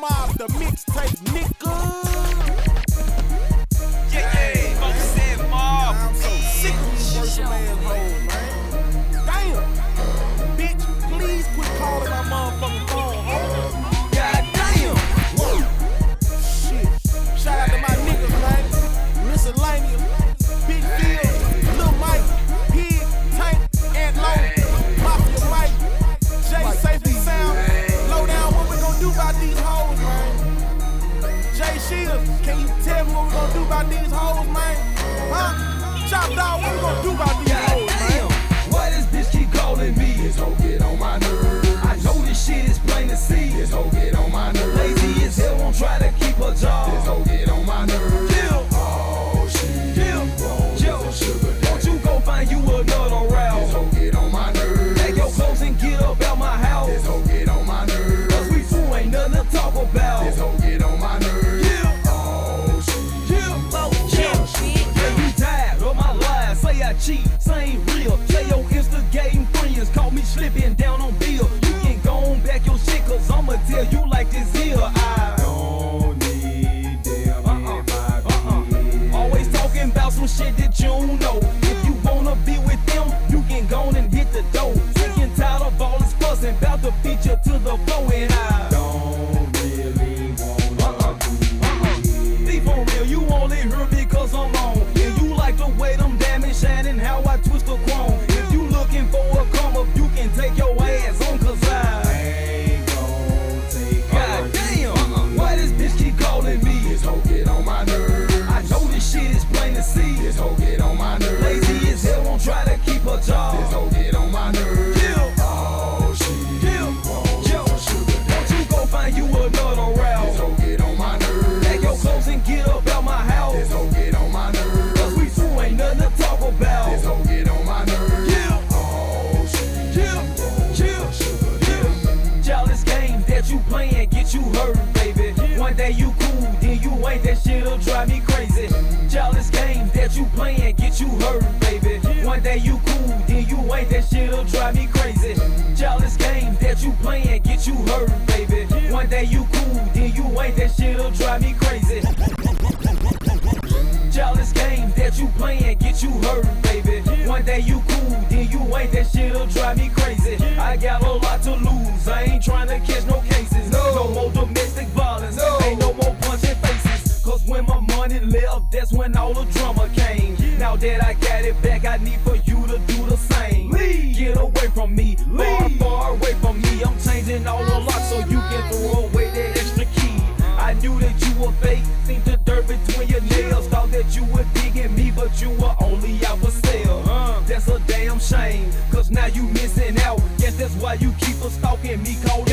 Mob, the mixtape nigga. What we gonna do about these slipping down on bill. You can go on back your shit, cause I'ma tell you like this here. I don't need them Uh-uh, uh-uh. Always talking about some shit that you know. If you wanna be with them, you can go on and hit the door. Sick and tired of all this fussing, about to beat you to the floor and I Don't really wanna Uh-uh, uh-uh. Be for real, you only heard me you playing get you hurt, baby. One day you cool, then you ain't. That shit'll drive me crazy. Jealous games that you playing get you hurt, baby. One day you cool, then you ain't. That shit'll drive me crazy. Jealous games that you playing get you hurt, baby. One day you cool, then you ain't. That shit'll drive me crazy. Jealous that you playing get you hurt, baby. One day you cool, then you ain't. That shit'll drive me crazy. I got a lot to lose. I ain't trying to catch no. No, domestic violence. Ain't no more punching faces. Cause when my money left, that's when all the drama came. Now that I got it back, I need for you to do the same. Get away from me, far, far away from me. I'm changing all the locks so you can throw away that extra key. I knew that you were fake, seen the dirt between your nails. Thought that you were digging me, but you were only out for sale. Uh-huh. That's a damn shame, cause now you missing out. Guess that's why you keep on stalking me, calling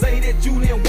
Say that you didn't